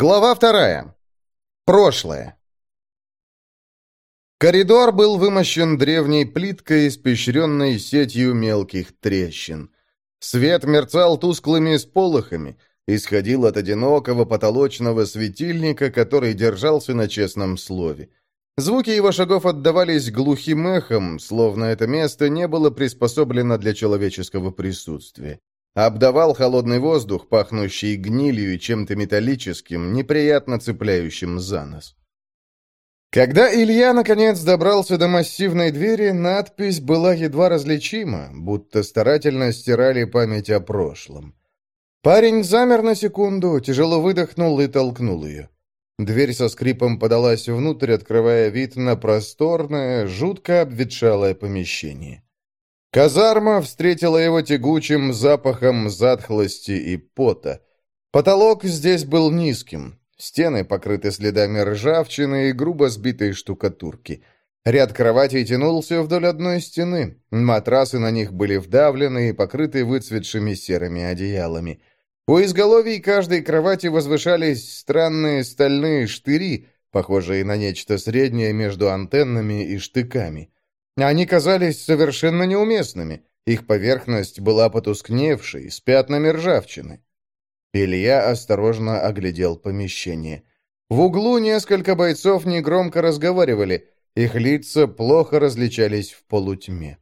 Глава вторая. Прошлое. Коридор был вымощен древней плиткой, испещренной сетью мелких трещин. Свет мерцал тусклыми сполохами, исходил от одинокого потолочного светильника, который держался на честном слове. Звуки его шагов отдавались глухим эхом, словно это место не было приспособлено для человеческого присутствия. Обдавал холодный воздух, пахнущий гнилью и чем-то металлическим, неприятно цепляющим за нос. Когда Илья наконец добрался до массивной двери, надпись была едва различима, будто старательно стирали память о прошлом. Парень замер на секунду, тяжело выдохнул и толкнул ее. Дверь со скрипом подалась внутрь, открывая вид на просторное, жутко обветшалое помещение. Казарма встретила его тягучим запахом затхлости и пота. Потолок здесь был низким. Стены покрыты следами ржавчины и грубо сбитой штукатурки. Ряд кроватей тянулся вдоль одной стены. Матрасы на них были вдавлены и покрыты выцветшими серыми одеялами. У изголовий каждой кровати возвышались странные стальные штыри, похожие на нечто среднее между антеннами и штыками. Они казались совершенно неуместными. Их поверхность была потускневшей, с пятнами ржавчины. Илья осторожно оглядел помещение. В углу несколько бойцов негромко разговаривали, их лица плохо различались в полутьме.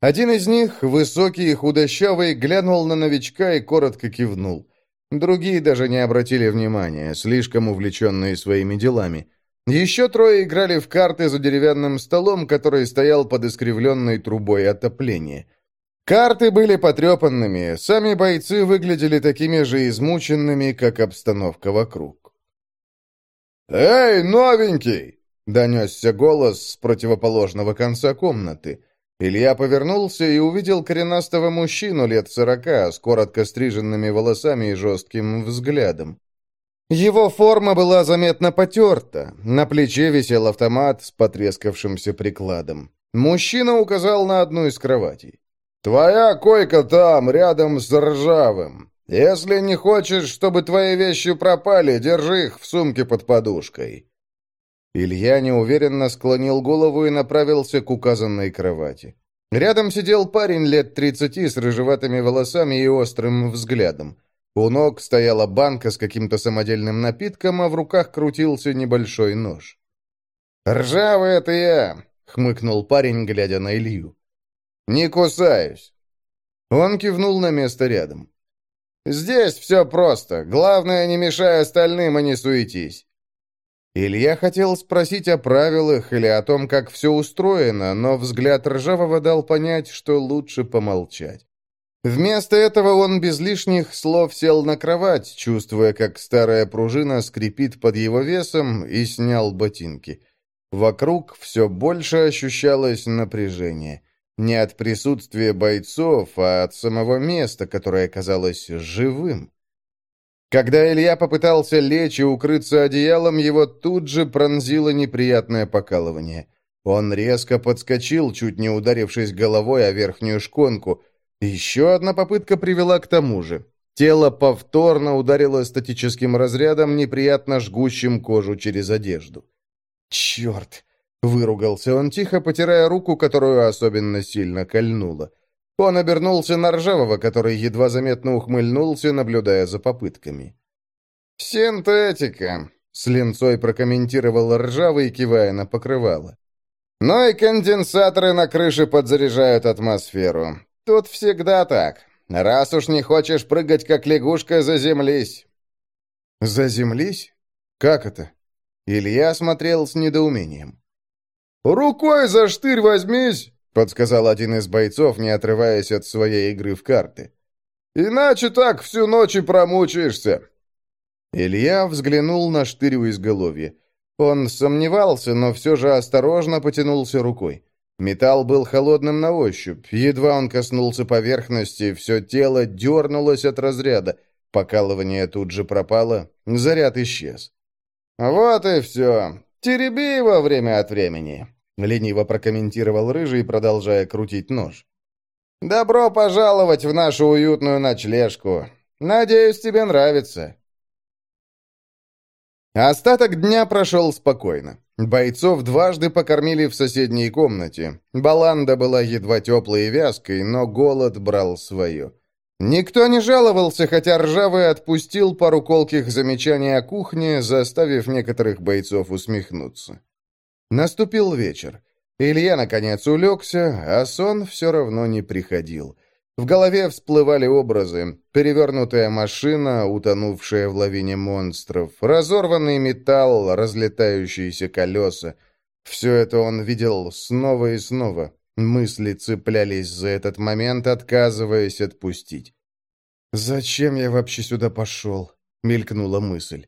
Один из них, высокий и худощавый, глянул на новичка и коротко кивнул. Другие даже не обратили внимания, слишком увлеченные своими делами. Еще трое играли в карты за деревянным столом, который стоял под искривленной трубой отопления. Карты были потрепанными, сами бойцы выглядели такими же измученными, как обстановка вокруг. «Эй, новенький!» — донесся голос с противоположного конца комнаты. Илья повернулся и увидел коренастого мужчину лет сорока с коротко стриженными волосами и жестким взглядом. Его форма была заметно потерта. На плече висел автомат с потрескавшимся прикладом. Мужчина указал на одну из кроватей. «Твоя койка там, рядом с ржавым. Если не хочешь, чтобы твои вещи пропали, держи их в сумке под подушкой». Илья неуверенно склонил голову и направился к указанной кровати. Рядом сидел парень лет тридцати с рыжеватыми волосами и острым взглядом. У ног стояла банка с каким-то самодельным напитком, а в руках крутился небольшой нож. «Ржавый это я!» — хмыкнул парень, глядя на Илью. «Не кусаюсь!» Он кивнул на место рядом. «Здесь все просто. Главное, не мешай остальным, а не суетись». Илья хотел спросить о правилах или о том, как все устроено, но взгляд Ржавого дал понять, что лучше помолчать. Вместо этого он без лишних слов сел на кровать, чувствуя, как старая пружина скрипит под его весом, и снял ботинки. Вокруг все больше ощущалось напряжение. Не от присутствия бойцов, а от самого места, которое казалось живым. Когда Илья попытался лечь и укрыться одеялом, его тут же пронзило неприятное покалывание. Он резко подскочил, чуть не ударившись головой о верхнюю шконку – еще одна попытка привела к тому же. Тело повторно ударило статическим разрядом, неприятно жгущим кожу через одежду. «Черт!» — выругался он тихо, потирая руку, которую особенно сильно кольнуло. Он обернулся на Ржавого, который едва заметно ухмыльнулся, наблюдая за попытками. «Синтетика», — с линцой прокомментировал Ржавый, кивая на покрывало. «Но и конденсаторы на крыше подзаряжают атмосферу. Тут всегда так. Раз уж не хочешь прыгать, как лягушка, заземлись». «Заземлись? Как это?» Илья смотрел с недоумением. «Рукой за штырь возьмись!» — подсказал один из бойцов, не отрываясь от своей игры в карты. «Иначе так всю ночь и промучаешься!» Илья взглянул на штырь у изголовья. Он сомневался, но все же осторожно потянулся рукой. Металл был холодным на ощупь. Едва он коснулся поверхности, все тело дернулось от разряда. Покалывание тут же пропало, заряд исчез. «Вот и все. Тереби его время от времени», — лениво прокомментировал Рыжий, продолжая крутить нож. «Добро пожаловать в нашу уютную ночлежку. Надеюсь, тебе нравится». Остаток дня прошел спокойно. Бойцов дважды покормили в соседней комнате. Баланда была едва теплой и вязкой, но голод брал свое. Никто не жаловался, хотя Ржавый отпустил пару колких замечаний о кухне, заставив некоторых бойцов усмехнуться. Наступил вечер. Илья, наконец, улегся, а сон все равно не приходил. В голове всплывали образы. Перевернутая машина, утонувшая в лавине монстров, разорванный металл, разлетающиеся колеса. Все это он видел снова и снова. Мысли цеплялись за этот момент, отказываясь отпустить. «Зачем я вообще сюда пошел?» — мелькнула мысль.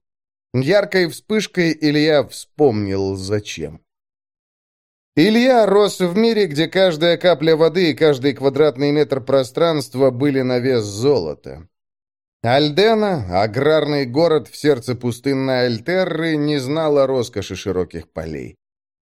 Яркой вспышкой Илья вспомнил, зачем. Илья рос в мире, где каждая капля воды и каждый квадратный метр пространства были на вес золота. Альдена, аграрный город в сердце пустынной Альтерры, не знала роскоши широких полей.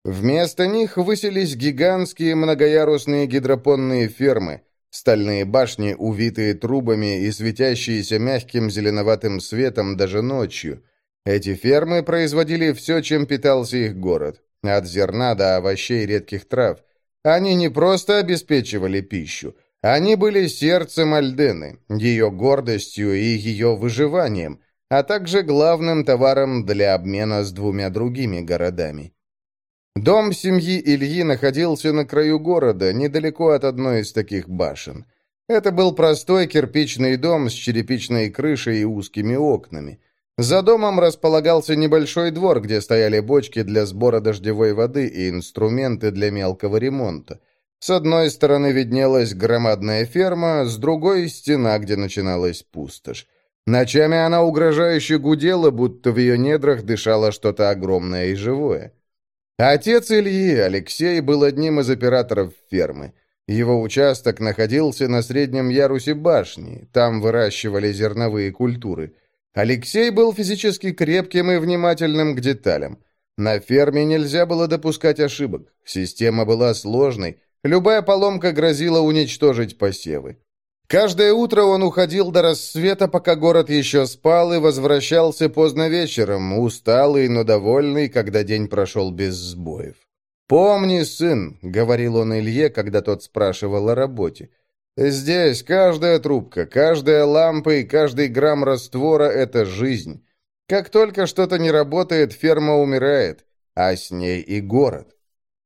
Вместо них высились гигантские многоярусные гидропонные фермы, стальные башни, увитые трубами и светящиеся мягким зеленоватым светом даже ночью. Эти фермы производили все, чем питался их город. От зерна до овощей и редких трав. Они не просто обеспечивали пищу. Они были сердцем Альдены, ее гордостью и ее выживанием, а также главным товаром для обмена с двумя другими городами. Дом семьи Ильи находился на краю города, недалеко от одной из таких башен. Это был простой кирпичный дом с черепичной крышей и узкими окнами. За домом располагался небольшой двор, где стояли бочки для сбора дождевой воды и инструменты для мелкого ремонта. С одной стороны виднелась громадная ферма, с другой — стена, где начиналась пустошь. Ночами она угрожающе гудела, будто в ее недрах дышало что-то огромное и живое. Отец Ильи, Алексей, был одним из операторов фермы. Его участок находился на среднем ярусе башни, там выращивали зерновые культуры — Алексей был физически крепким и внимательным к деталям. На ферме нельзя было допускать ошибок. Система была сложной. Любая поломка грозила уничтожить посевы. Каждое утро он уходил до рассвета, пока город еще спал, и возвращался поздно вечером, усталый, но довольный, когда день прошел без сбоев. «Помни, сын», — говорил он Илье, когда тот спрашивал о работе, — Здесь каждая трубка, каждая лампа и каждый грамм раствора — это жизнь. Как только что-то не работает, ферма умирает, а с ней и город.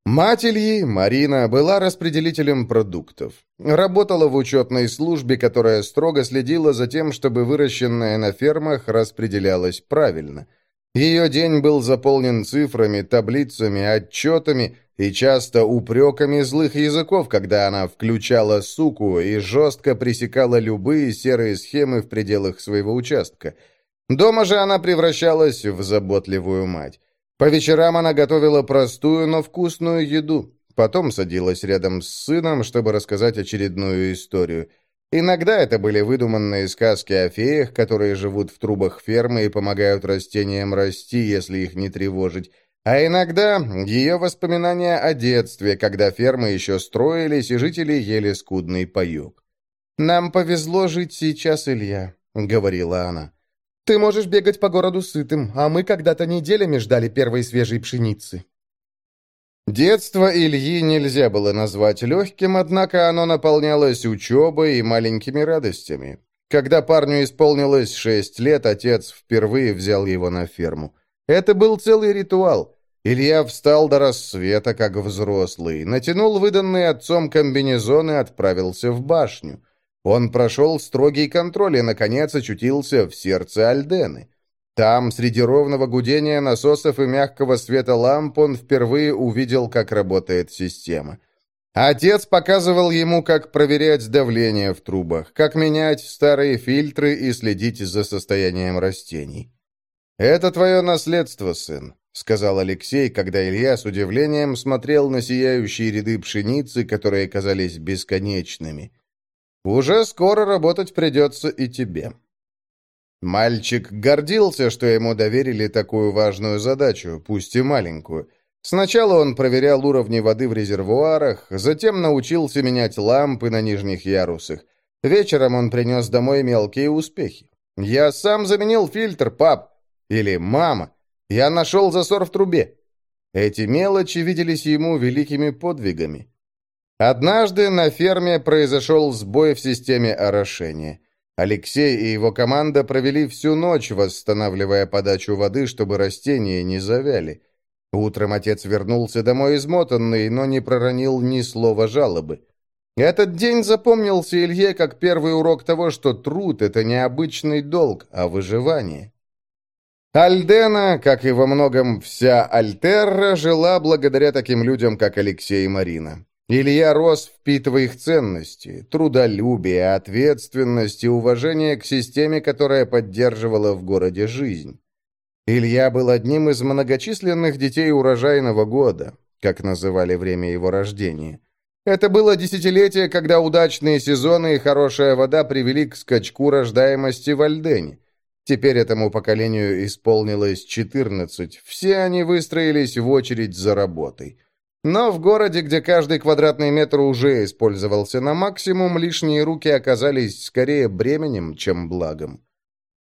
Мать Ильи, Марина, была распределителем продуктов. Работала в учетной службе, которая строго следила за тем, чтобы выращенное на фермах распределялось правильно. Ее день был заполнен цифрами, таблицами, отчетами и часто упреками злых языков, когда она включала суку и жестко пресекала любые серые схемы в пределах своего участка. Дома же она превращалась в заботливую мать. По вечерам она готовила простую, но вкусную еду. Потом садилась рядом с сыном, чтобы рассказать очередную историю. Иногда это были выдуманные сказки о феях, которые живут в трубах фермы и помогают растениям расти, если их не тревожить. А иногда ее воспоминания о детстве, когда фермы еще строились, и жители ели скудный паек. «Нам повезло жить сейчас, Илья», — говорила она. «Ты можешь бегать по городу сытым, а мы когда-то неделями ждали первой свежей пшеницы». Детство Ильи нельзя было назвать легким, однако оно наполнялось учебой и маленькими радостями. Когда парню исполнилось шесть лет, отец впервые взял его на ферму. Это был целый ритуал. Илья встал до рассвета, как взрослый, натянул выданный отцом комбинезон и отправился в башню. Он прошел строгий контроль и, наконец, очутился в сердце Альдены. Там, среди ровного гудения насосов и мягкого света ламп, он впервые увидел, как работает система. Отец показывал ему, как проверять давление в трубах, как менять старые фильтры и следить за состоянием растений. «Это твое наследство, сын», — сказал Алексей, когда Илья с удивлением смотрел на сияющие ряды пшеницы, которые казались бесконечными. «Уже скоро работать придется и тебе». Мальчик гордился, что ему доверили такую важную задачу, пусть и маленькую. Сначала он проверял уровни воды в резервуарах, затем научился менять лампы на нижних ярусах. Вечером он принес домой мелкие успехи. «Я сам заменил фильтр, пап!» Или «Мама». Я нашел засор в трубе. Эти мелочи виделись ему великими подвигами. Однажды на ферме произошел сбой в системе орошения. Алексей и его команда провели всю ночь, восстанавливая подачу воды, чтобы растения не завяли. Утром отец вернулся домой измотанный, но не проронил ни слова жалобы. Этот день запомнился Илье как первый урок того, что труд — это не обычный долг, а выживание. Альдена, как и во многом вся Альтерра, жила благодаря таким людям, как Алексей и Марина. Илья рос, впитывая их ценности, трудолюбие, ответственность и уважение к системе, которая поддерживала в городе жизнь. Илья был одним из многочисленных детей урожайного года, как называли время его рождения. Это было десятилетие, когда удачные сезоны и хорошая вода привели к скачку рождаемости в Альдене. Теперь этому поколению исполнилось 14. Все они выстроились в очередь за работой. Но в городе, где каждый квадратный метр уже использовался на максимум, лишние руки оказались скорее бременем, чем благом.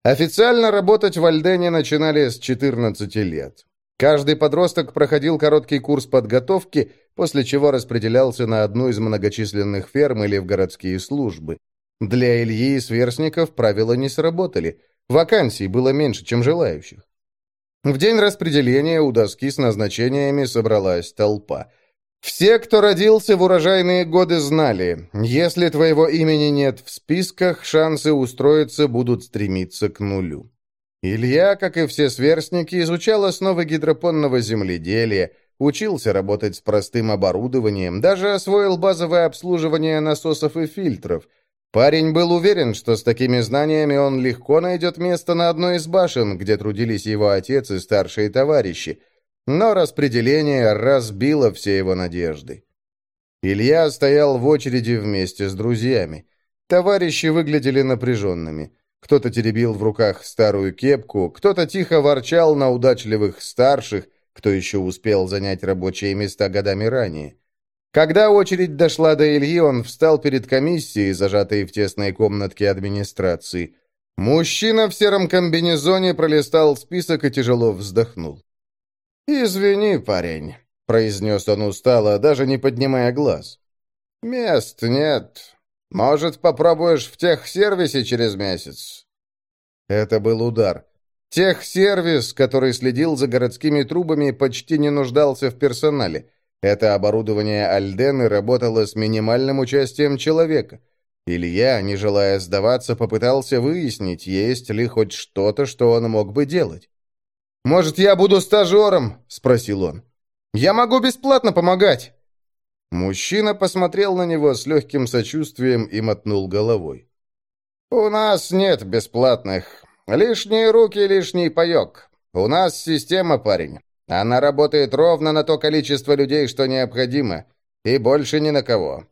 Официально работать в Альдене начинали с 14 лет. Каждый подросток проходил короткий курс подготовки, после чего распределялся на одну из многочисленных ферм или в городские службы. Для Ильи и сверстников правила не сработали. Вакансий было меньше, чем желающих. В день распределения у доски с назначениями собралась толпа. Все, кто родился в урожайные годы, знали, если твоего имени нет в списках, шансы устроиться будут стремиться к нулю. Илья, как и все сверстники, изучал основы гидропонного земледелия, учился работать с простым оборудованием, даже освоил базовое обслуживание насосов и фильтров – Парень был уверен, что с такими знаниями он легко найдет место на одной из башен, где трудились его отец и старшие товарищи, но распределение разбило все его надежды. Илья стоял в очереди вместе с друзьями. Товарищи выглядели напряженными. Кто-то теребил в руках старую кепку, кто-то тихо ворчал на удачливых старших, кто еще успел занять рабочие места годами ранее. Когда очередь дошла до Ильи, он встал перед комиссией, зажатой в тесной комнатке администрации. Мужчина в сером комбинезоне пролистал список и тяжело вздохнул. «Извини, парень», — произнес он устало, даже не поднимая глаз. «Мест нет. Может, попробуешь в техсервисе через месяц?» Это был удар. Техсервис, который следил за городскими трубами, почти не нуждался в персонале — это оборудование Альдены работало с минимальным участием человека. Илья, не желая сдаваться, попытался выяснить, есть ли хоть что-то, что он мог бы делать. «Может, я буду стажером?» – спросил он. «Я могу бесплатно помогать!» Мужчина посмотрел на него с легким сочувствием и мотнул головой. «У нас нет бесплатных. Лишние руки, лишний паек. У нас система, парень. Она работает ровно на то количество людей, что необходимо, и больше ни на кого.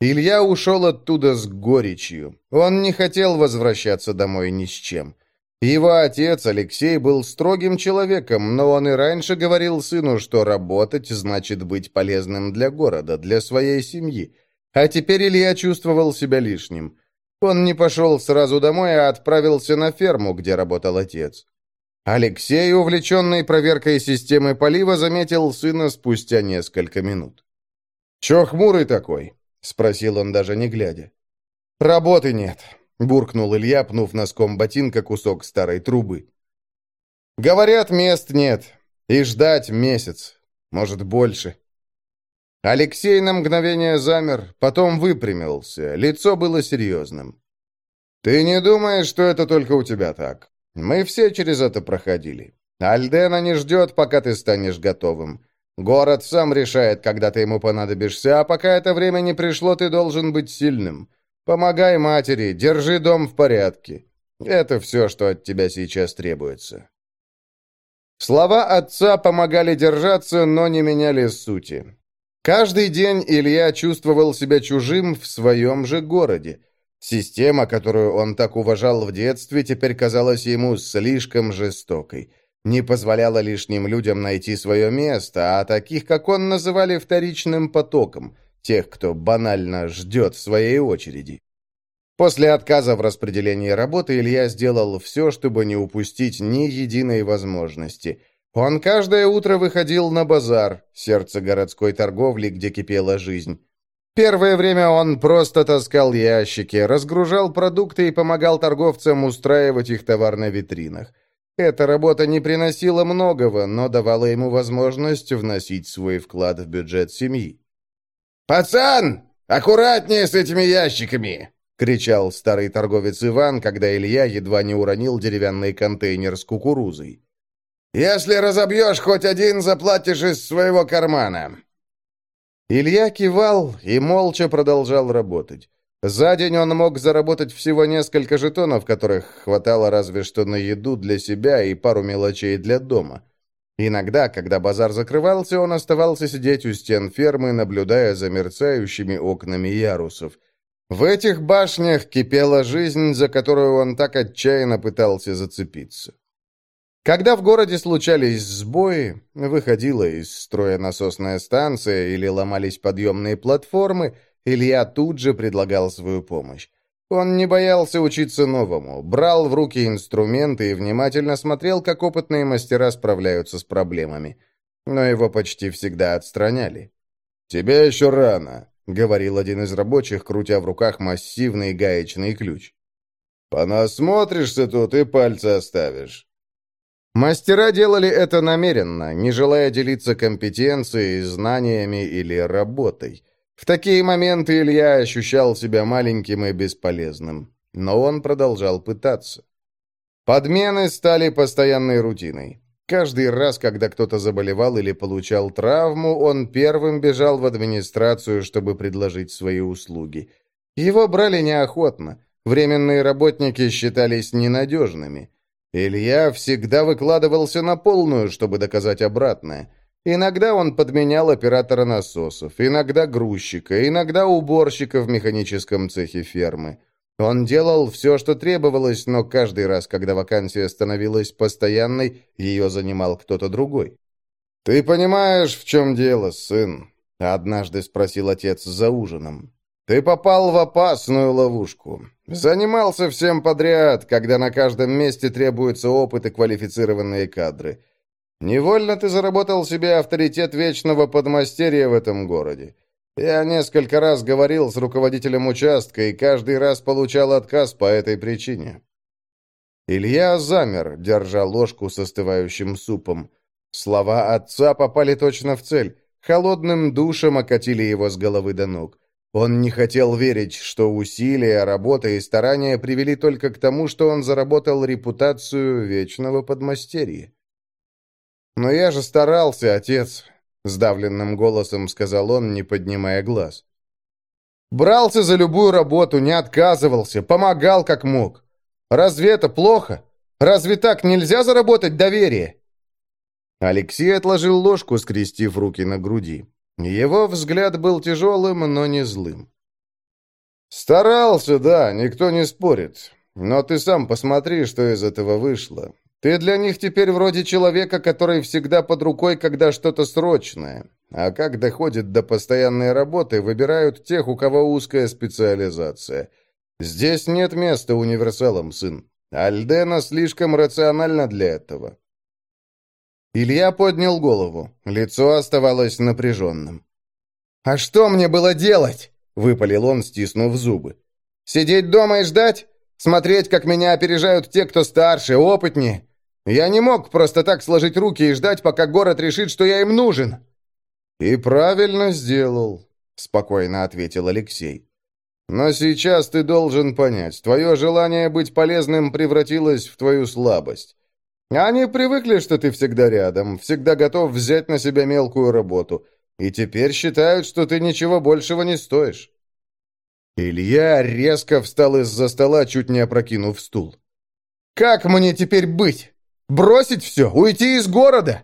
Илья ушел оттуда с горечью. Он не хотел возвращаться домой ни с чем. Его отец, Алексей, был строгим человеком, но он и раньше говорил сыну, что работать значит быть полезным для города, для своей семьи. А теперь Илья чувствовал себя лишним. Он не пошел сразу домой, а отправился на ферму, где работал отец. Алексей, увлеченный проверкой системы полива, заметил сына спустя несколько минут. «Чё хмурый такой?» — спросил он, даже не глядя. «Работы нет», — буркнул Илья, пнув носком ботинка кусок старой трубы. «Говорят, мест нет. И ждать месяц. Может, больше». Алексей на мгновение замер, потом выпрямился. Лицо было серьезным. «Ты не думаешь, что это только у тебя так? Мы все через это проходили. Альдена не ждет, пока ты станешь готовым. Город сам решает, когда ты ему понадобишься, а пока это время не пришло, ты должен быть сильным. Помогай матери, держи дом в порядке. Это все, что от тебя сейчас требуется». Слова отца помогали держаться, но не меняли сути. Каждый день Илья чувствовал себя чужим в своем же городе. Система, которую он так уважал в детстве, теперь казалась ему слишком жестокой. Не позволяла лишним людям найти свое место, а таких, как он, называли вторичным потоком, тех, кто банально ждет своей очереди. После отказа в распределении работы Илья сделал все, чтобы не упустить ни единой возможности. Он каждое утро выходил на базар, сердце городской торговли, где кипела жизнь. Первое время он просто таскал ящики, разгружал продукты и помогал торговцам устраивать их товар на витринах. Эта работа не приносила многого, но давала ему возможность вносить свой вклад в бюджет семьи. «Пацан, аккуратнее с этими ящиками!» — кричал старый торговец Иван, когда Илья едва не уронил деревянный контейнер с кукурузой. «Если разобьешь хоть один, заплатишь из своего кармана. Илья кивал и молча продолжал работать. За день он мог заработать всего несколько жетонов, которых хватало разве что на еду для себя и пару мелочей для дома. Иногда, когда базар закрывался, он оставался сидеть у стен фермы, наблюдая за мерцающими окнами ярусов. В этих башнях кипела жизнь, за которую он так отчаянно пытался зацепиться. Когда в городе случались сбои, выходила из строя насосная станция или ломались подъемные платформы, Илья тут же предлагал свою помощь. Он не боялся учиться новому, брал в руки инструменты и внимательно смотрел, как опытные мастера справляются с проблемами. Но его почти всегда отстраняли. «Тебе еще рано», — говорил один из рабочих, крутя в руках массивный гаечный ключ. «Понасмотришься тут и пальцы оставишь». Мастера делали это намеренно, не желая делиться компетенцией, знаниями или работой. В такие моменты Илья ощущал себя маленьким и бесполезным. Но он продолжал пытаться. Подмены стали постоянной рутиной. Каждый раз, когда кто-то заболевал или получал травму, он первым бежал в администрацию, чтобы предложить свои услуги. Его брали неохотно. Временные работники считались ненадежными. Илья всегда выкладывался на полную, чтобы доказать обратное. Иногда он подменял оператора насосов, иногда грузчика, иногда уборщика в механическом цехе фермы. Он делал все, что требовалось, но каждый раз, когда вакансия становилась постоянной, ее занимал кто-то другой. «Ты понимаешь, в чем дело, сын?» — однажды спросил отец за ужином. «Ты попал в опасную ловушку. Занимался всем подряд, когда на каждом месте требуется опыт и квалифицированные кадры. Невольно ты заработал себе авторитет вечного подмастерья в этом городе. Я несколько раз говорил с руководителем участка и каждый раз получал отказ по этой причине». Илья замер, держа ложку с остывающим супом. Слова отца попали точно в цель. Холодным душем окатили его с головы до ног. Он не хотел верить, что усилия, работа и старания привели только к тому, что он заработал репутацию вечного подмастерья. «Но я же старался, отец», — сдавленным голосом сказал он, не поднимая глаз. «Брался за любую работу, не отказывался, помогал как мог. Разве это плохо? Разве так нельзя заработать доверие?» Алексей отложил ложку, скрестив руки на груди. Его взгляд был тяжелым, но не злым. «Старался, да, никто не спорит. Но ты сам посмотри, что из этого вышло. Ты для них теперь вроде человека, который всегда под рукой, когда что-то срочное. А как доходит до постоянной работы, выбирают тех, у кого узкая специализация. Здесь нет места универсалам, сын. Альдена слишком рациональна для этого. Илья поднял голову. Лицо оставалось напряженным. «А что мне было делать?» — выпалил он, стиснув зубы. «Сидеть дома и ждать? Смотреть, как меня опережают те, кто старше, опытнее? Я не мог просто так сложить руки и ждать, пока город решит, что я им нужен». «И правильно сделал», — спокойно ответил Алексей. «Но сейчас ты должен понять, твое желание быть полезным превратилось в твою слабость. Они привыкли, что ты всегда рядом, всегда готов взять на себя мелкую работу, и теперь считают, что ты ничего большего не стоишь». Илья резко встал из-за стола, чуть не опрокинув стул. «Как мне теперь быть? Бросить все? Уйти из города?»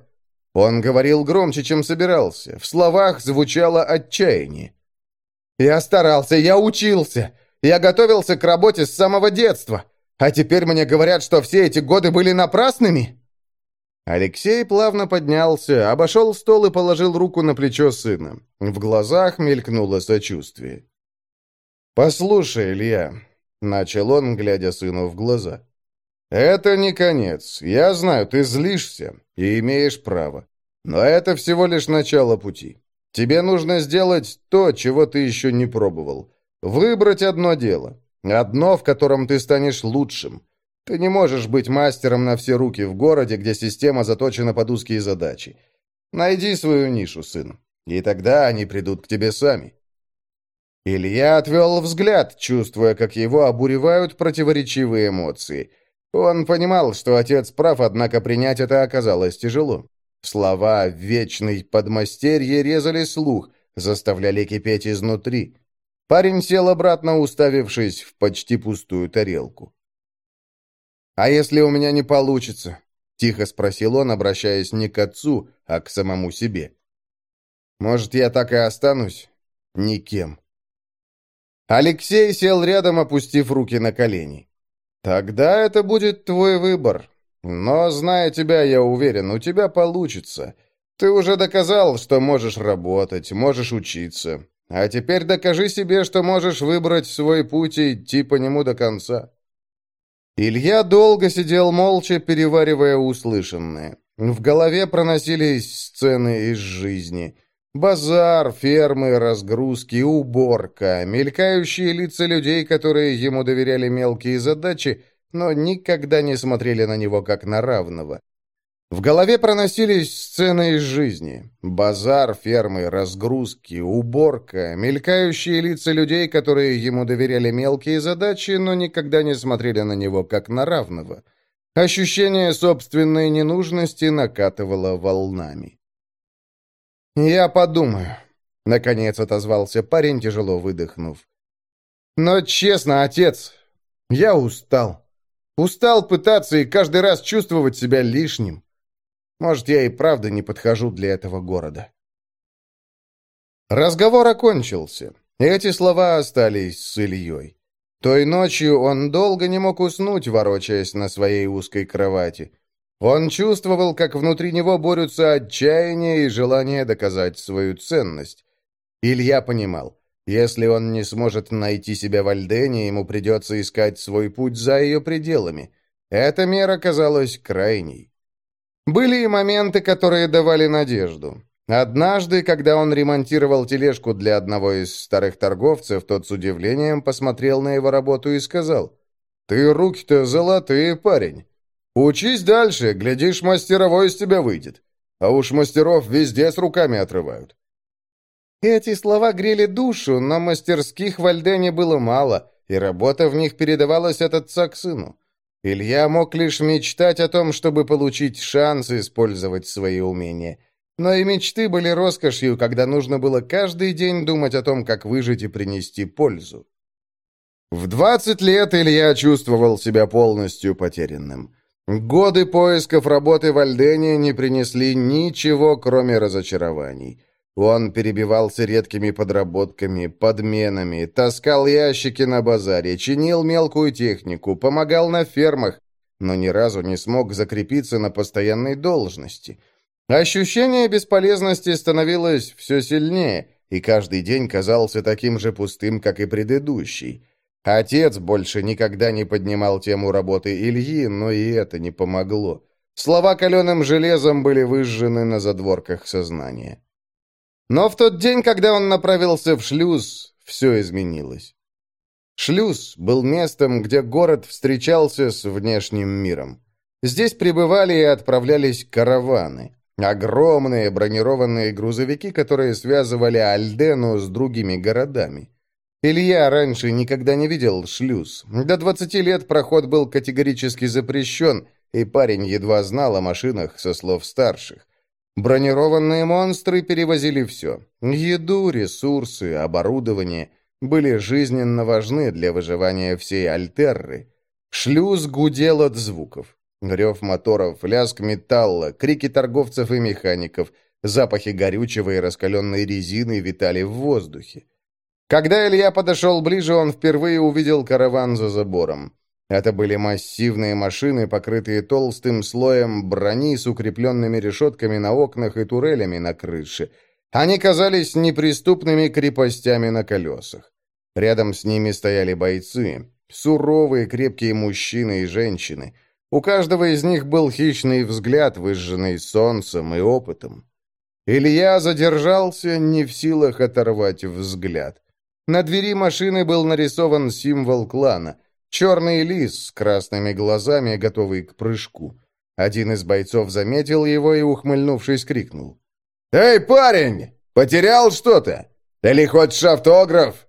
Он говорил громче, чем собирался. В словах звучало отчаяние. «Я старался, я учился, я готовился к работе с самого детства. А теперь мне говорят, что все эти годы были напрасными?» Алексей плавно поднялся, обошел стол и положил руку на плечо сына. В глазах мелькнуло сочувствие. «Послушай, Илья, — начал он, глядя сыну в глаза. «Это не конец. Я знаю, ты злишься и имеешь право. Но это всего лишь начало пути. Тебе нужно сделать то, чего ты еще не пробовал. Выбрать одно дело. Одно, в котором ты станешь лучшим. Ты не можешь быть мастером на все руки в городе, где система заточена под узкие задачи. Найди свою нишу, сын, и тогда они придут к тебе сами. Илья отвел взгляд, чувствуя, как его обуревают противоречивые эмоции. Он понимал, что отец прав, однако принять это оказалось тяжело. Слова «вечный подмастерье» резали слух, заставляли кипеть изнутри. Парень сел обратно, уставившись в почти пустую тарелку. «А если у меня не получится?» — тихо спросил он, обращаясь не к отцу, а к самому себе. «Может, я так и останусь никем?» Алексей сел рядом, опустив руки на колени. «Тогда это будет твой выбор. Но, зная тебя, я уверен, у тебя получится. Ты уже доказал, что можешь работать, можешь учиться. А теперь докажи себе, что можешь выбрать свой путь и идти по нему до конца». Илья долго сидел молча, переваривая услышанное. В голове проносились сцены из жизни. Базар, фермы, разгрузки, уборка, мелькающие лица людей, которые ему доверяли мелкие задачи, но никогда не смотрели на него как на равного. В голове проносились сцены из жизни. Базар, фермы, разгрузки, уборка, мелькающие лица людей, которые ему доверяли мелкие задачи, но никогда не смотрели на него как на равного. Ощущение собственной ненужности накатывало волнами. «Я подумаю», — наконец отозвался парень, тяжело выдохнув. «Но честно, отец, я устал». Устал пытаться и каждый раз чувствовать себя лишним. Может, я и правда не подхожу для этого города. Разговор окончился. Эти слова остались с Ильей. Той ночью он долго не мог уснуть, ворочаясь на своей узкой кровати. Он чувствовал, как внутри него борются отчаяние и желание доказать свою ценность. Илья понимал, если он не сможет найти себя в Альдене, ему придется искать свой путь за ее пределами. Эта мера казалась крайней. Были и моменты, которые давали надежду. Однажды, когда он ремонтировал тележку для одного из старых торговцев, тот с удивлением посмотрел на его работу и сказал, «Ты руки-то золотые, парень. Учись дальше, глядишь, мастеровой из тебя выйдет. А уж мастеров везде с руками отрывают. Эти слова грели душу, но мастерских в Альдене было мало, и работа в них передавалась от отца к сыну. Илья мог лишь мечтать о том, чтобы получить шанс использовать свои умения. Но и мечты были роскошью, когда нужно было каждый день думать о том, как выжить и принести пользу. В 20 лет Илья чувствовал себя полностью потерянным. Годы поисков работы в Альдене не принесли ничего, кроме разочарований. Он перебивался редкими подработками, подменами, таскал ящики на базаре, чинил мелкую технику, помогал на фермах, но ни разу не смог закрепиться на постоянной должности. Ощущение бесполезности становилось все сильнее, и каждый день казался таким же пустым, как и предыдущий. Отец больше никогда не поднимал тему работы Ильи, но и это не помогло. Слова каленым железом были выжжены на задворках сознания. Но в тот день, когда он направился в шлюз, все изменилось. Шлюз был местом, где город встречался с внешним миром. Здесь прибывали и отправлялись караваны. Огромные бронированные грузовики, которые связывали Альдену с другими городами. Илья раньше никогда не видел шлюз. До 20 лет проход был категорически запрещен, и парень едва знал о машинах со слов старших. Бронированные монстры перевозили все. Еду, ресурсы, оборудование были жизненно важны для выживания всей Альтерры. Шлюз гудел от звуков. Рев моторов, лязг металла, крики торговцев и механиков, запахи горючего и раскаленной резины витали в воздухе. Когда Илья подошел ближе, он впервые увидел караван за забором. Это были массивные машины, покрытые толстым слоем брони с укрепленными решетками на окнах и турелями на крыше. Они казались неприступными крепостями на колесах. Рядом с ними стояли бойцы. Суровые, крепкие мужчины и женщины. У каждого из них был хищный взгляд, выжженный солнцем и опытом. Илья задержался, не в силах оторвать взгляд. На двери машины был нарисован символ клана — черный лис с красными глазами, готовый к прыжку. Один из бойцов заметил его и, ухмыльнувшись, крикнул. «Эй, парень! Потерял что-то? Или хочешь автограф?»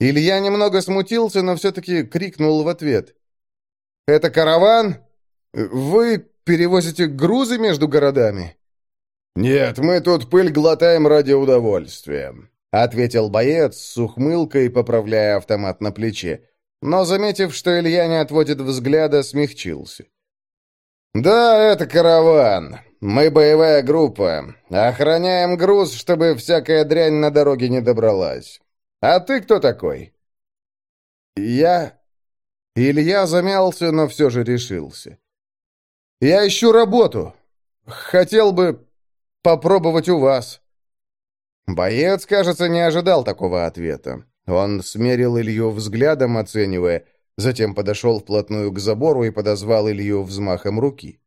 Илья немного смутился, но все-таки крикнул в ответ. «Это караван? Вы перевозите грузы между городами?» «Нет, мы тут пыль глотаем ради удовольствия», — ответил боец с ухмылкой, поправляя автомат на плече. Но, заметив, что Илья не отводит взгляда, смягчился. «Да, это караван. Мы боевая группа. Охраняем груз, чтобы всякая дрянь на дороге не добралась. А ты кто такой?» «Я...» Илья замялся, но все же решился. «Я ищу работу. Хотел бы попробовать у вас». Боец, кажется, не ожидал такого ответа. Он смерил Илью взглядом, оценивая, затем подошел вплотную к забору и подозвал Илью взмахом руки.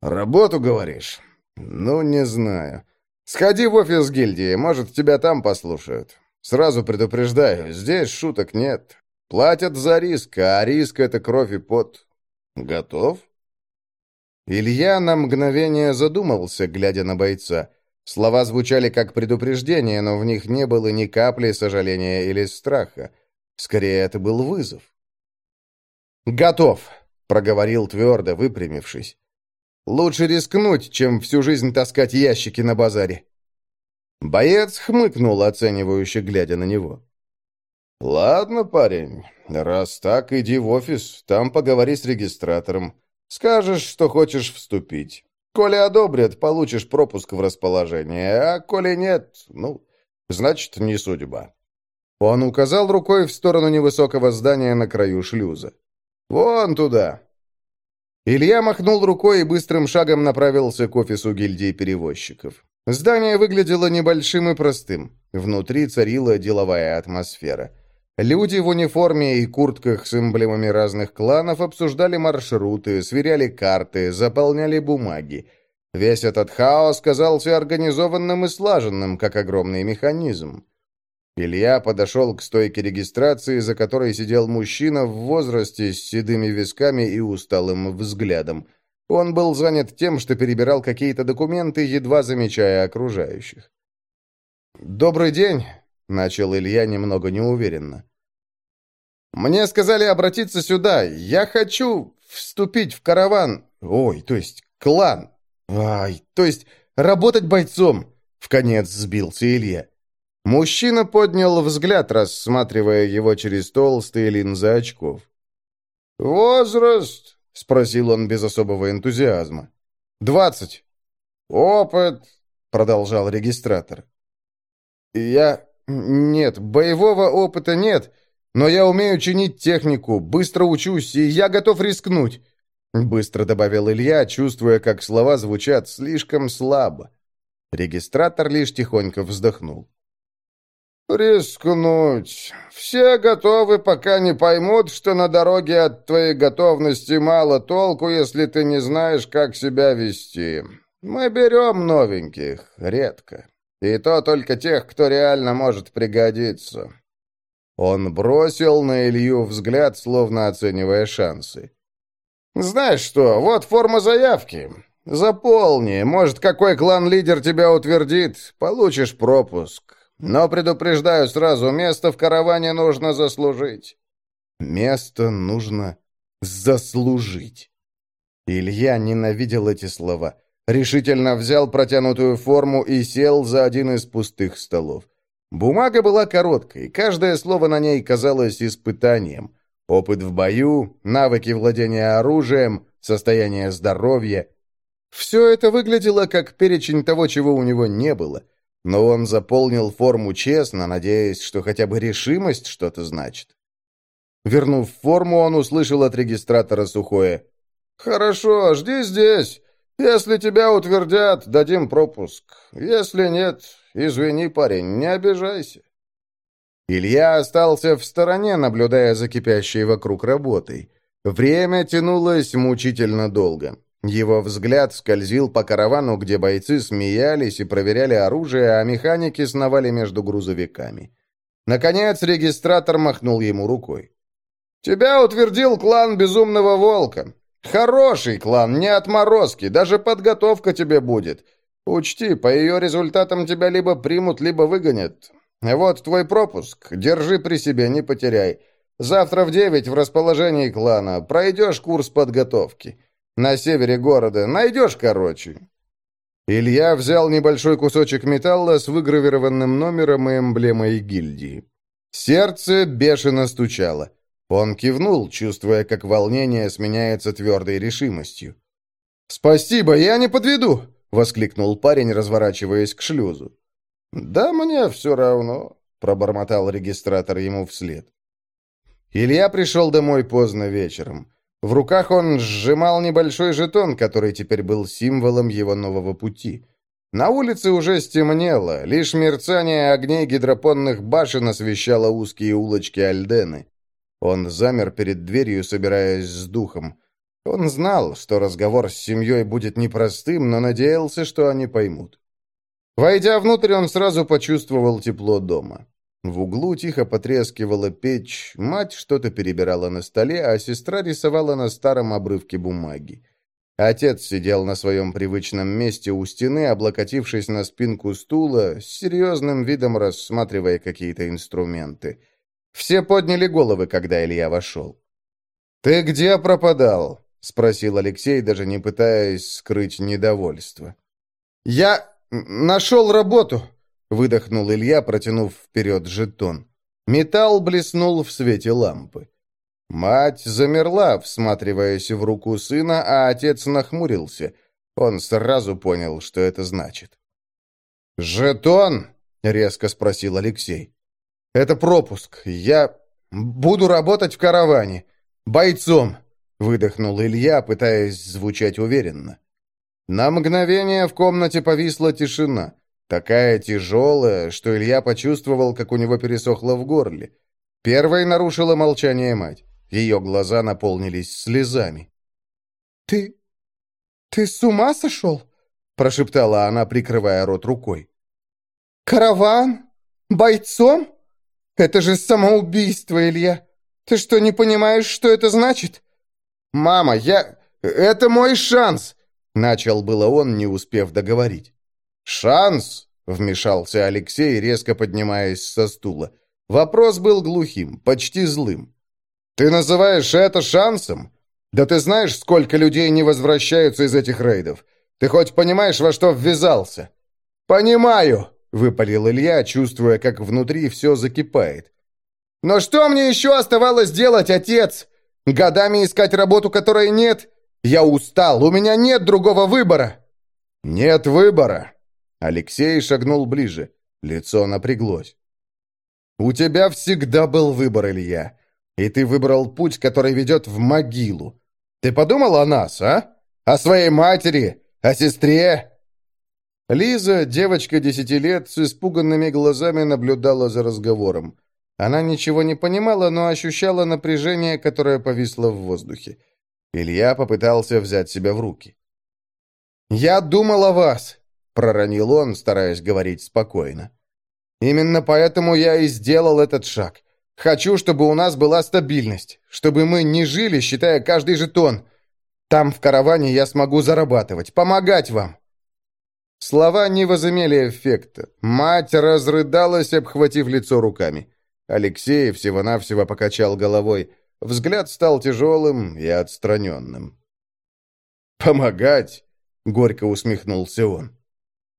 «Работу, говоришь? Ну, не знаю. Сходи в офис гильдии, может, тебя там послушают. Сразу предупреждаю, здесь шуток нет. Платят за риск, а риск — это кровь и пот. Готов?» Илья на мгновение задумался, глядя на бойца. Слова звучали как предупреждение, но в них не было ни капли сожаления или страха. Скорее, это был вызов. «Готов», — проговорил твердо, выпрямившись. «Лучше рискнуть, чем всю жизнь таскать ящики на базаре». Боец хмыкнул, оценивающе глядя на него. «Ладно, парень, раз так, иди в офис, там поговори с регистратором. Скажешь, что хочешь вступить. Коли одобрят, получишь пропуск в расположение, а коли нет, ну, значит, не судьба». Он указал рукой в сторону невысокого здания на краю шлюза. «Вон туда!» Илья махнул рукой и быстрым шагом направился к офису гильдии перевозчиков. Здание выглядело небольшим и простым. Внутри царила деловая атмосфера. Люди в униформе и куртках с эмблемами разных кланов обсуждали маршруты, сверяли карты, заполняли бумаги. Весь этот хаос казался организованным и слаженным, как огромный механизм. Илья подошел к стойке регистрации, за которой сидел мужчина в возрасте с седыми висками и усталым взглядом. Он был занят тем, что перебирал какие-то документы, едва замечая окружающих. «Добрый день», — начал Илья немного неуверенно. «Мне сказали обратиться сюда. Я хочу вступить в караван. Ой, то есть клан. Ай, то есть работать бойцом», — вконец сбился Илья. Мужчина поднял взгляд, рассматривая его через толстые линзы очков. «Возраст?» — спросил он без особого энтузиазма. «Двадцать». «Опыт?» — продолжал регистратор. «Я... Нет, боевого опыта нет, но я умею чинить технику, быстро учусь, и я готов рискнуть», — быстро добавил Илья, чувствуя, как слова звучат слишком слабо. Регистратор лишь тихонько вздохнул. «Рискнуть. Все готовы, пока не поймут, что на дороге от твоей готовности мало толку, если ты не знаешь, как себя вести. Мы берем новеньких, редко. И то только тех, кто реально может пригодиться». Он бросил на Илью взгляд, словно оценивая шансы. «Знаешь что, вот форма заявки. Заполни. Может, какой клан-лидер тебя утвердит, получишь пропуск. Но предупреждаю сразу, место в караване нужно заслужить». «Место нужно заслужить». Илья ненавидел эти слова. Решительно взял протянутую форму и сел за один из пустых столов. Бумага была короткой, каждое слово на ней казалось испытанием. Опыт в бою, навыки владения оружием, состояние здоровья. Все это выглядело как перечень того, чего у него не было. Но он заполнил форму честно, надеясь, что хотя бы решимость что-то значит. Вернув форму, он услышал от регистратора сухое. «Хорошо, жди здесь. Если тебя утвердят, дадим пропуск. Если нет, извини, парень, не обижайся». Илья остался в стороне, наблюдая за кипящей вокруг работой. Время тянулось мучительно долго. Его взгляд скользил по каравану, где бойцы смеялись и проверяли оружие, а механики сновали между грузовиками. Наконец регистратор махнул ему рукой. «Тебя утвердил клан Безумного Волка. Хороший клан, не отморозки, даже подготовка тебе будет. Учти, по ее результатам тебя либо примут, либо выгонят. Вот твой пропуск, держи при себе, не потеряй. Завтра в девять в расположении клана пройдешь курс подготовки. На севере города найдешь короче». Илья взял небольшой кусочек металла с выгравированным номером и эмблемой гильдии. Сердце бешено стучало. Он кивнул, чувствуя, как волнение сменяется твердой решимостью. «Спасибо, я не подведу!» — воскликнул парень, разворачиваясь к шлюзу. «Да мне все равно», — пробормотал регистратор ему вслед. Илья пришел домой поздно вечером. В руках он сжимал небольшой жетон, который теперь был символом его нового пути. На улице уже стемнело, лишь мерцание огней гидропонных башен освещало узкие улочки Альдены. Он замер перед дверью, собираясь с духом. Он знал, что разговор с семьей будет непростым, но надеялся, что они поймут. Войдя внутрь, он сразу почувствовал тепло дома. В углу тихо потрескивала печь, мать что-то перебирала на столе, а сестра рисовала на старом обрывке бумаги. Отец сидел на своем привычном месте у стены, облокотившись на спинку стула, с серьезным видом рассматривая какие-то инструменты. Все подняли головы, когда Илья вошел. «Ты где пропадал?» — спросил Алексей, даже не пытаясь скрыть недовольство. «Я нашел работу!» — выдохнул Илья, протянув вперед жетон. Металл блеснул в свете лампы. Мать замерла, всматриваясь в руку сына, а отец нахмурился. Он сразу понял, что это значит. «Жетон?» — резко спросил Алексей. Это пропуск. Я буду работать в караване. Бойцом!» — выдохнул Илья, пытаясь звучать уверенно. На мгновение в комнате повисла тишина. Такая тяжелая, что Илья почувствовал, как у него пересохло в горле. Первой нарушила молчание мать. Ее глаза наполнились слезами. «Ты... ты с ума сошел?» — прошептала она, прикрывая рот рукой. «Караван? Бойцом? Это же самоубийство, Илья. Ты что, не понимаешь, что это значит? Мама, я... Это мой шанс! Начал было он, не успев договорить. «Шанс?» — вмешался Алексей, резко поднимаясь со стула. Вопрос был глухим, почти злым. «Ты называешь это шансом? Да ты знаешь, сколько людей не возвращаются из этих рейдов? Ты хоть понимаешь, во что ввязался?» «Понимаю!» — выпалил Илья, чувствуя, как внутри все закипает. «Но что мне еще оставалось делать, отец? Годами искать работу, которой нет? Я устал, у меня нет другого выбора!» «Нет выбора!» Алексей шагнул ближе. Лицо напряглось. «У тебя всегда был выбор, Илья, и ты выбрал путь, который ведет в могилу. Ты подумал о нас, а? О своей матери, о сестре, Лиза, девочка десяти лет, с испуганными глазами наблюдала за разговором. Она ничего не понимала, но ощущала напряжение, которое повисло в воздухе. Илья попытался взять себя в руки. «Я думал о вас», — проронил он, стараясь говорить спокойно. «Именно поэтому я и сделал этот шаг. Хочу, чтобы у нас была стабильность, чтобы мы не жили, считая каждый жетон. Там, в караване, я смогу зарабатывать, помогать вам. Слова не возымели эффекта. Мать разрыдалась, обхватив лицо руками. Алексей всего-навсего покачал головой. Взгляд стал тяжелым и отстраненным. «Помогать?» — горько усмехнулся он.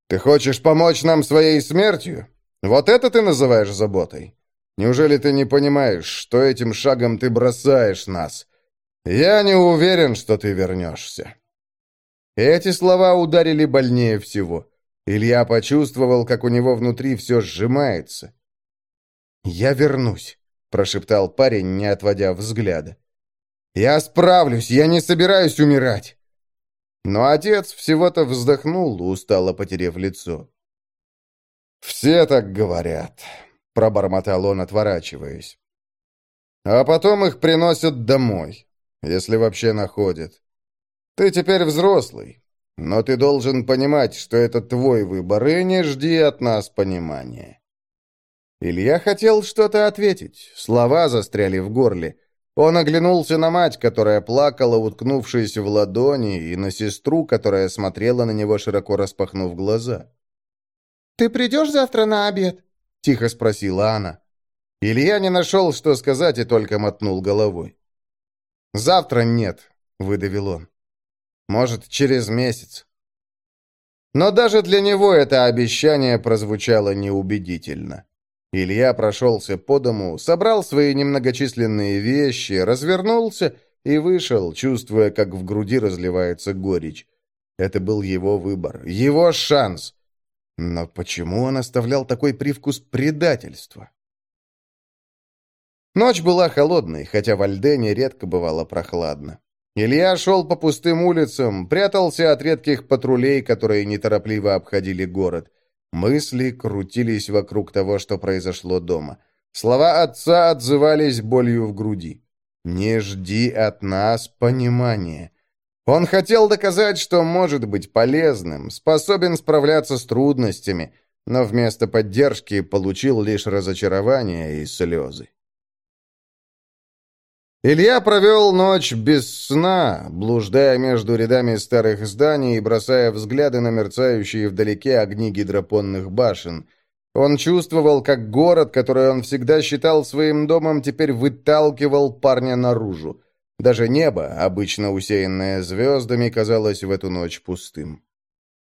«Ты хочешь помочь нам своей смертью? Вот это ты называешь заботой? Неужели ты не понимаешь, что этим шагом ты бросаешь нас? Я не уверен, что ты вернешься». Эти слова ударили больнее всего. Илья почувствовал, как у него внутри все сжимается. «Я вернусь», — прошептал парень, не отводя взгляда. «Я справлюсь, я не собираюсь умирать». Но отец всего-то вздохнул, устало потеряв лицо. «Все так говорят. — пробормотал он, отворачиваясь. «А потом их приносят домой, если вообще находят. Ты теперь взрослый, но ты должен понимать, что это твой выбор, и не жди от нас понимания». Илья хотел что-то ответить, слова застряли в горле. Он оглянулся на мать, которая плакала, уткнувшись в ладони, и на сестру, которая смотрела на него, широко распахнув глаза. «Ты придешь завтра на обед?» — тихо спросила она. Илья не нашел, что сказать, и только мотнул головой. «Завтра нет», — выдавил он. «Может, через месяц». Но даже для него это обещание прозвучало неубедительно. Илья прошелся по дому, собрал свои немногочисленные вещи, развернулся и вышел, чувствуя, как в груди разливается горечь. Это был его выбор, его шанс. Но почему он оставлял такой привкус предательства? Ночь была холодной, хотя в Альдене редко бывало прохладно. Илья шел по пустым улицам, прятался от редких патрулей, которые неторопливо обходили город. Мысли крутились вокруг того, что произошло дома. Слова отца отзывались болью в груди. «Не жди от нас понимания». Он хотел доказать, что может быть полезным, способен справляться с трудностями, но вместо поддержки получил лишь разочарование и слезы. Илья провел ночь без сна, блуждая между рядами старых зданий и бросая взгляды на мерцающие вдалеке огни гидропонных башен. Он чувствовал, как город, который он всегда считал своим домом, теперь выталкивал парня наружу. Даже небо, обычно усеянное звездами, казалось в эту ночь пустым.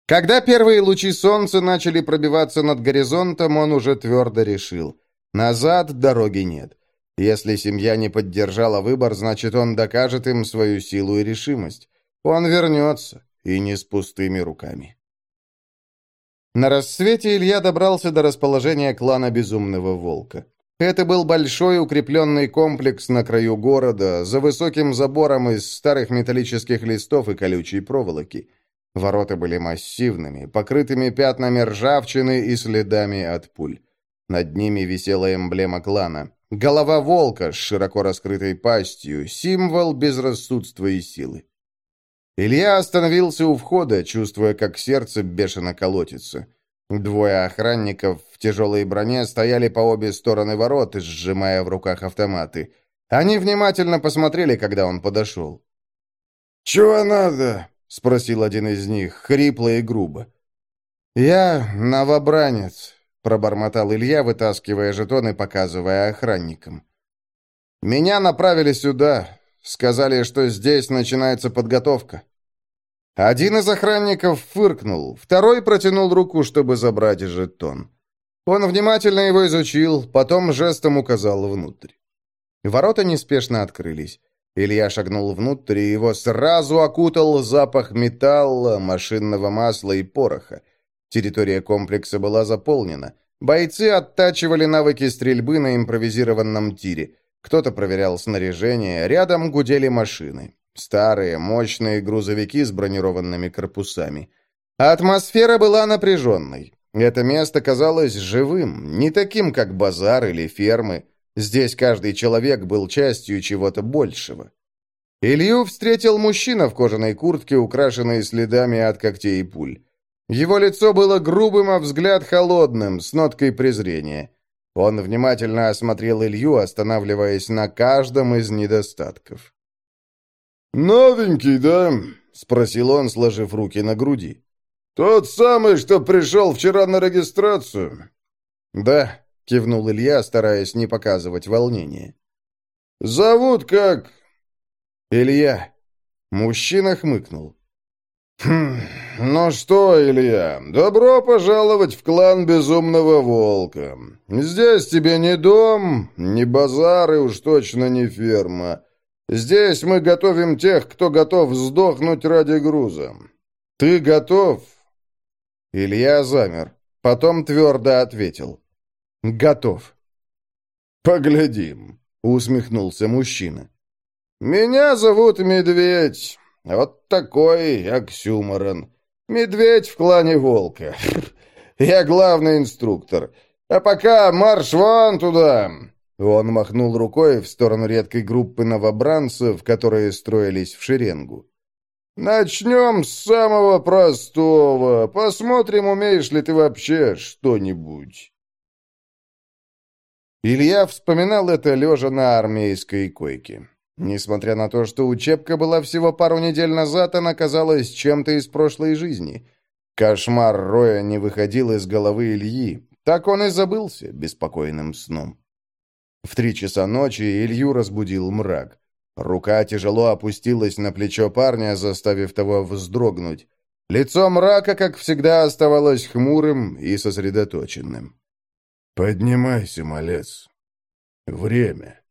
Когда первые лучи солнца начали пробиваться над горизонтом, он уже твердо решил. Назад дороги нет. Если семья не поддержала выбор, значит, он докажет им свою силу и решимость. Он вернется, и не с пустыми руками. На рассвете Илья добрался до расположения клана Безумного Волка. Это был большой укрепленный комплекс на краю города, за высоким забором из старых металлических листов и колючей проволоки. Ворота были массивными, покрытыми пятнами ржавчины и следами от пуль. Над ними висела эмблема клана. Голова волка с широко раскрытой пастью, символ безрассудства и силы. Илья остановился у входа, чувствуя, как сердце бешено колотится. Двое охранников в тяжелой броне стояли по обе стороны ворот, сжимая в руках автоматы. Они внимательно посмотрели, когда он подошел. «Чего надо?» — спросил один из них, хрипло и грубо. «Я новобранец пробормотал Илья, вытаскивая жетоны, показывая охранникам. «Меня направили сюда. Сказали, что здесь начинается подготовка». Один из охранников фыркнул, второй протянул руку, чтобы забрать жетон. Он внимательно его изучил, потом жестом указал внутрь. Ворота неспешно открылись. Илья шагнул внутрь, и его сразу окутал запах металла, машинного масла и пороха. Территория комплекса была заполнена. Бойцы оттачивали навыки стрельбы на импровизированном тире. Кто-то проверял снаряжение, рядом гудели машины. Старые, мощные грузовики с бронированными корпусами. Атмосфера была напряженной. Это место казалось живым, не таким, как базар или фермы. Здесь каждый человек был частью чего-то большего. Илью встретил мужчина в кожаной куртке, украшенной следами от когтей и пуль. Его лицо было грубым, а взгляд холодным, с ноткой презрения. Он внимательно осмотрел Илью, останавливаясь на каждом из недостатков. «Новенький, да?» — спросил он, сложив руки на груди. «Тот самый, что пришел вчера на регистрацию?» «Да», — кивнул Илья, стараясь не показывать волнения. «Зовут как?» «Илья». Мужчина хмыкнул. «Хм, ну что, Илья, добро пожаловать в клан Безумного Волка. Здесь тебе не дом, не базар и уж точно не ферма. Здесь мы готовим тех, кто готов сдохнуть ради груза. Ты готов?» Илья замер, потом твердо ответил. «Готов». «Поглядим», — усмехнулся мужчина. «Меня зовут Медведь». Вот такой оксюморон. Медведь в клане волка. Я главный инструктор. А пока марш вон туда!» Он махнул рукой в сторону редкой группы новобранцев, которые строились в шеренгу. «Начнем с самого простого. Посмотрим, умеешь ли ты вообще что-нибудь». Илья вспоминал это лежа на армейской койке. Несмотря на то, что учебка была всего пару недель назад, она казалась чем-то из прошлой жизни. Кошмар Роя не выходил из головы Ильи. Так он и забылся беспокойным сном. В три часа ночи Илью разбудил мрак. Рука тяжело опустилась на плечо парня, заставив того вздрогнуть. Лицо мрака, как всегда, оставалось хмурым и сосредоточенным. «Поднимайся, малец. Время».